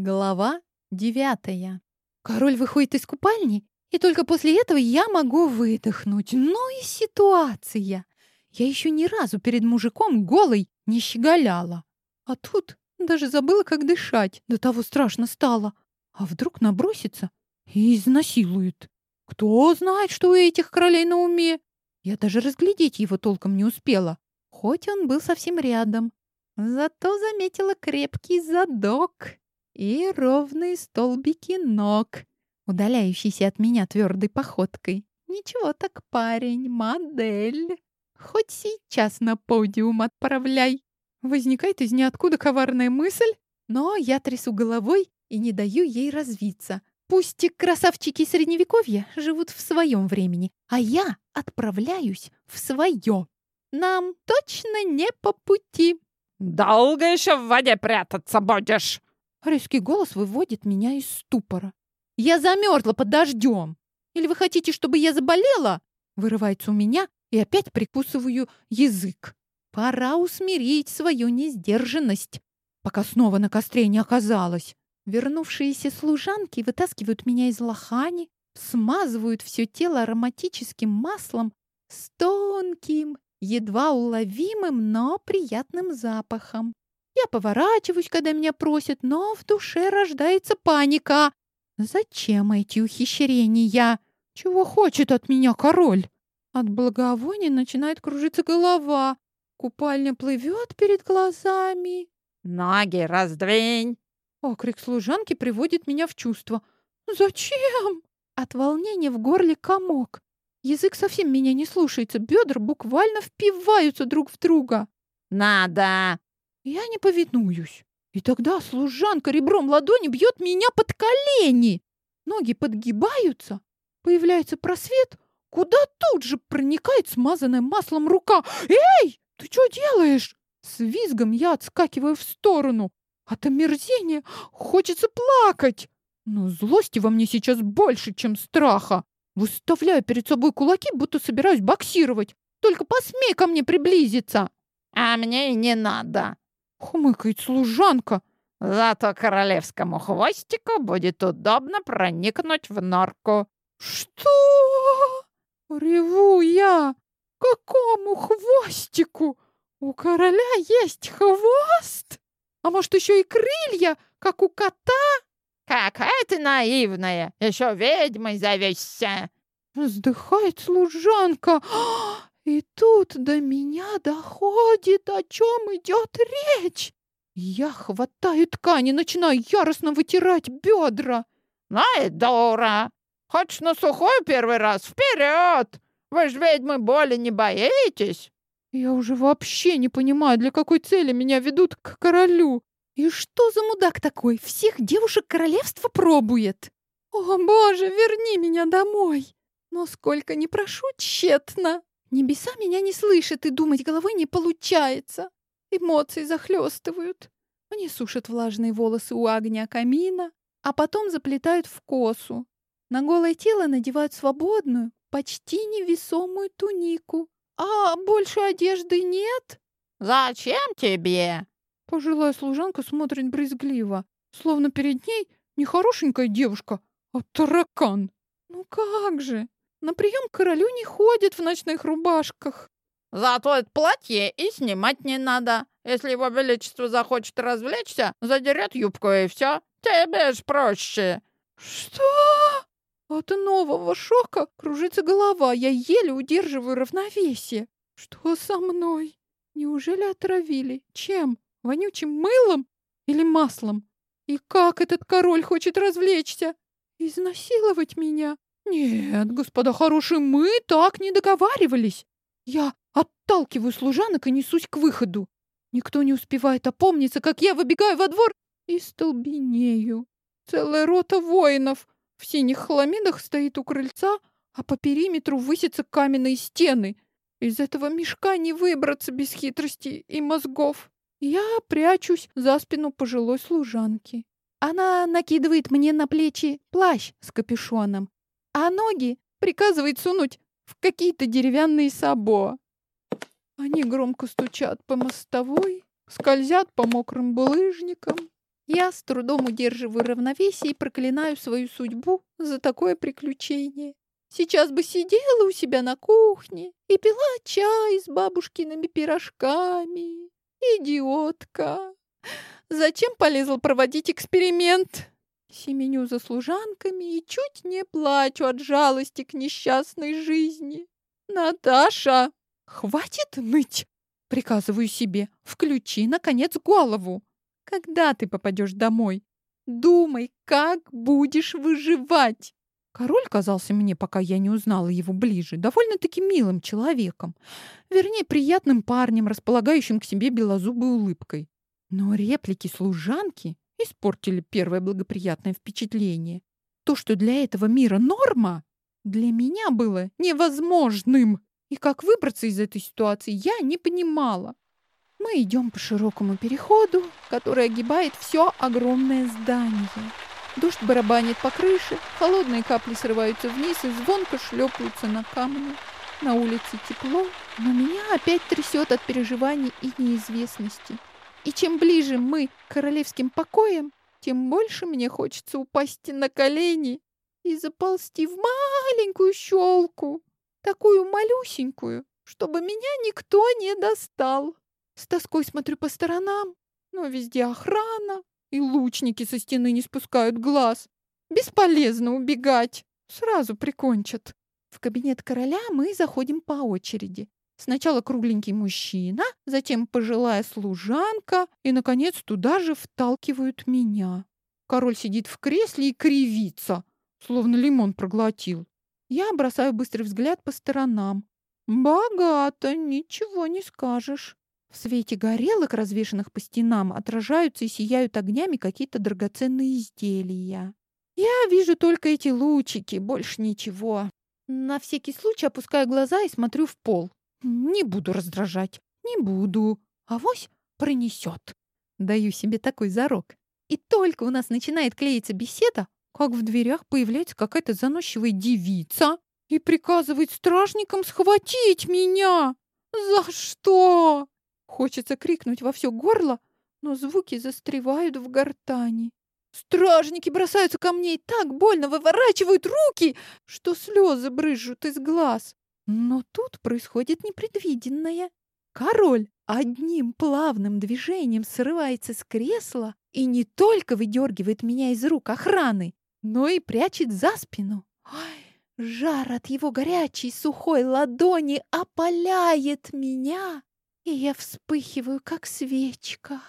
Глава девятая. Король выходит из купальни, и только после этого я могу выдохнуть. Ну и ситуация. Я еще ни разу перед мужиком голой не щеголяла. А тут даже забыла, как дышать. До того страшно стало. А вдруг набросится и изнасилует? Кто знает, что у этих королей на уме? Я даже разглядеть его толком не успела, хоть он был совсем рядом. Зато заметила крепкий задок и ровные столбики ног, удаляющиеся от меня твердой походкой. Ничего так, парень, модель. Хоть сейчас на подиум отправляй. Возникает из ниоткуда коварная мысль, но я трясу головой и не даю ей развиться. Пусть красавчики средневековья живут в своем времени, а я отправляюсь в свое. Нам точно не по пути. «Долго еще в воде прятаться будешь?» Резкий голос выводит меня из ступора. «Я замерзла под дождем! Или вы хотите, чтобы я заболела?» Вырывается у меня, и опять прикусываю язык. Пора усмирить свою несдержанность, пока снова на костре не оказалось. Вернувшиеся служанки вытаскивают меня из лохани, смазывают все тело ароматическим маслом с тонким, едва уловимым, но приятным запахом. Я поворачиваюсь, когда меня просят, но в душе рождается паника. Зачем эти ухищрения? Чего хочет от меня король? От благовония начинает кружиться голова. Купальня плывет перед глазами. «Ноги раздвинь!» Окрик служанки приводит меня в чувство. «Зачем?» От волнения в горле комок. Язык совсем меня не слушается, бедра буквально впиваются друг в друга. «Надо!» Я не повинуюсь. И тогда служанка ребром ладони бьет меня под колени. Ноги подгибаются, появляется просвет, куда тут же проникает смазанная маслом рука. «Эй, ты что делаешь?» С визгом я отскакиваю в сторону. От омерзения хочется плакать. Но злости во мне сейчас больше, чем страха. Выставляю перед собой кулаки, будто собираюсь боксировать. Только посмей ко мне приблизиться. А мне и не надо. Хмыкает служанка. Зато королевскому хвостику будет удобно проникнуть в норку. Что? Реву я. Какому хвостику? У короля есть хвост? А может, еще и крылья, как у кота? Какая ты наивная! Еще ведьмой зовешься! Вздыхает служанка. И тут до меня доходит, о чем идет речь. Я хватаю ткань и начинаю яростно вытирать бедра. И дура! Хочешь на сухой первый раз? Вперед! Вы же ведьмы боли не боитесь? Я уже вообще не понимаю, для какой цели меня ведут к королю. И что за мудак такой? Всех девушек королевства пробует. О, боже, верни меня домой. Но сколько не прошу, тщетно. Небеса меня не слышат, и думать головой не получается. Эмоции захлестывают. Они сушат влажные волосы у огня камина, а потом заплетают в косу. На голое тело надевают свободную, почти невесомую тунику. А больше одежды нет? Зачем тебе? Пожилая служанка смотрит брезгливо, словно перед ней не хорошенькая девушка, а таракан. Ну как же? На прием к королю не ходят в ночных рубашках. Зато это платье и снимать не надо. Если его величество захочет развлечься, задерет юбку и все. Тебе ж проще. Что? От нового шока кружится голова. Я еле удерживаю равновесие. Что со мной? Неужели отравили? Чем? Вонючим мылом или маслом? И как этот король хочет развлечься? Изнасиловать меня? «Нет, господа хорошие, мы так не договаривались. Я отталкиваю служанок и несусь к выходу. Никто не успевает опомниться, как я выбегаю во двор и столбенею. Целая рота воинов в синих хламидах стоит у крыльца, а по периметру высятся каменные стены. Из этого мешка не выбраться без хитрости и мозгов. Я прячусь за спину пожилой служанки. Она накидывает мне на плечи плащ с капюшоном, а ноги приказывает сунуть в какие-то деревянные сабо. Они громко стучат по мостовой, скользят по мокрым булыжникам. Я с трудом удерживаю равновесие и проклинаю свою судьбу за такое приключение. Сейчас бы сидела у себя на кухне и пила чай с бабушкиными пирожками. Идиотка! Зачем полезла проводить эксперимент? Семеню за служанками и чуть не плачу от жалости к несчастной жизни. Наташа, хватит ныть! Приказываю себе, включи, наконец, голову. Когда ты попадешь домой? Думай, как будешь выживать. Король казался мне, пока я не узнала его ближе, довольно-таки милым человеком. Вернее, приятным парнем, располагающим к себе белозубой улыбкой. Но реплики служанки испортили первое благоприятное впечатление. То, что для этого мира норма, для меня было невозможным. И как выбраться из этой ситуации, я не понимала. Мы идем по широкому переходу, который огибает все огромное здание. Дождь барабанит по крыше, холодные капли срываются вниз и звонко шлепаются на камни. На улице тепло, но меня опять трясет от переживаний и неизвестности. И чем ближе мы к королевским покоям, тем больше мне хочется упасть на колени и заползти в маленькую щелку, такую малюсенькую, чтобы меня никто не достал. С тоской смотрю по сторонам, но везде охрана, и лучники со стены не спускают глаз. Бесполезно убегать, сразу прикончат. В кабинет короля мы заходим по очереди. Сначала кругленький мужчина, затем пожилая служанка, и, наконец, туда же вталкивают меня. Король сидит в кресле и кривится, словно лимон проглотил. Я бросаю быстрый взгляд по сторонам. Богато, ничего не скажешь. В свете горелок, развешанных по стенам, отражаются и сияют огнями какие-то драгоценные изделия. Я вижу только эти лучики, больше ничего. На всякий случай опускаю глаза и смотрю в пол. Не буду раздражать, не буду. Авось пронесет. Даю себе такой зарок. И только у нас начинает клеиться беседа, как в дверях появляется какая-то заносчивая девица и приказывает стражникам схватить меня. За что? Хочется крикнуть во все горло, но звуки застревают в гортани. Стражники бросаются ко мне и так больно выворачивают руки, что слезы брызжут из глаз. Но тут происходит непредвиденное. Король одним плавным движением срывается с кресла и не только выдергивает меня из рук охраны, но и прячет за спину. Ой, жар от его горячей сухой ладони опаляет меня, и я вспыхиваю, как свечка.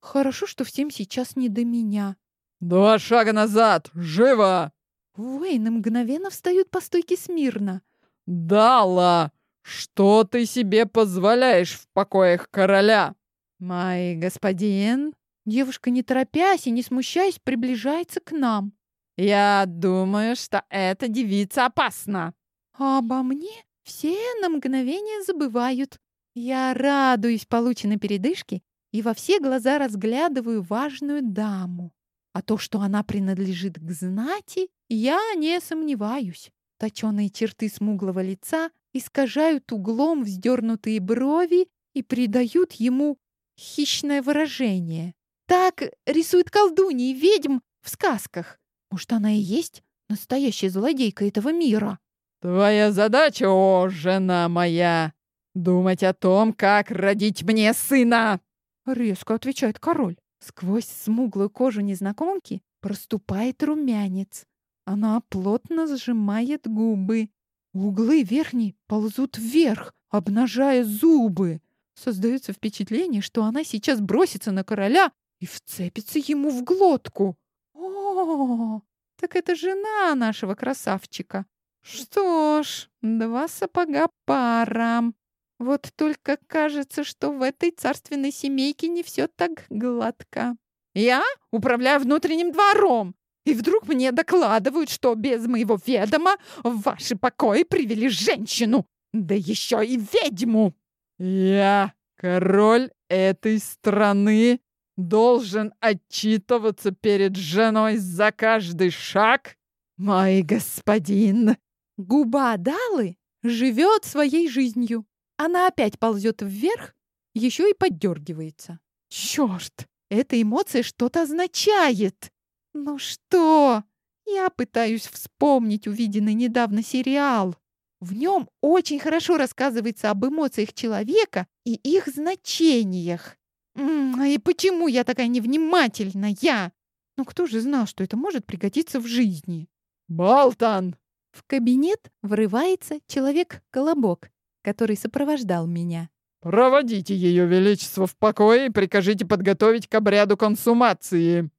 Хорошо, что всем сейчас не до меня. «Два шага назад! Живо!» Воины мгновенно встают по стойке смирно. «Дала! Что ты себе позволяешь в покоях короля?» «Мой господин...» Девушка, не торопясь и не смущаясь, приближается к нам. «Я думаю, что эта девица опасна». обо мне все на мгновение забывают. Я радуюсь полученной передышке и во все глаза разглядываю важную даму. А то, что она принадлежит к знати, я не сомневаюсь. Точеные черты смуглого лица искажают углом вздернутые брови и придают ему хищное выражение. Так рисует колдуньи и ведьм в сказках. Может, она и есть настоящая злодейка этого мира? Твоя задача, о, жена моя, думать о том, как родить мне сына. Резко отвечает король. Сквозь смуглую кожу незнакомки проступает румянец. Она плотно сжимает губы. Углы верхней ползут вверх, обнажая зубы. Создается впечатление, что она сейчас бросится на короля и вцепится ему в глотку. О, так это жена нашего красавчика. Что ж, два сапога пара. Вот только кажется, что в этой царственной семейке не все так гладко. Я управляю внутренним двором, и вдруг мне докладывают, что без моего ведома в ваши покои привели женщину, да еще и ведьму. Я король этой страны должен отчитываться перед женой за каждый шаг? Мой господин, губа Далы живет своей жизнью. Она опять ползет вверх, еще и поддергивается. Черт! эта эмоция что-то означает. Ну что? Я пытаюсь вспомнить увиденный недавно сериал. В нем очень хорошо рассказывается об эмоциях человека и их значениях. М, И почему я такая невнимательная? Ну кто же знал, что это может пригодиться в жизни? Болтон! В кабинет врывается человек-колобок, который сопровождал меня. Проводите ее величество в покое и прикажите подготовить к обряду консумации.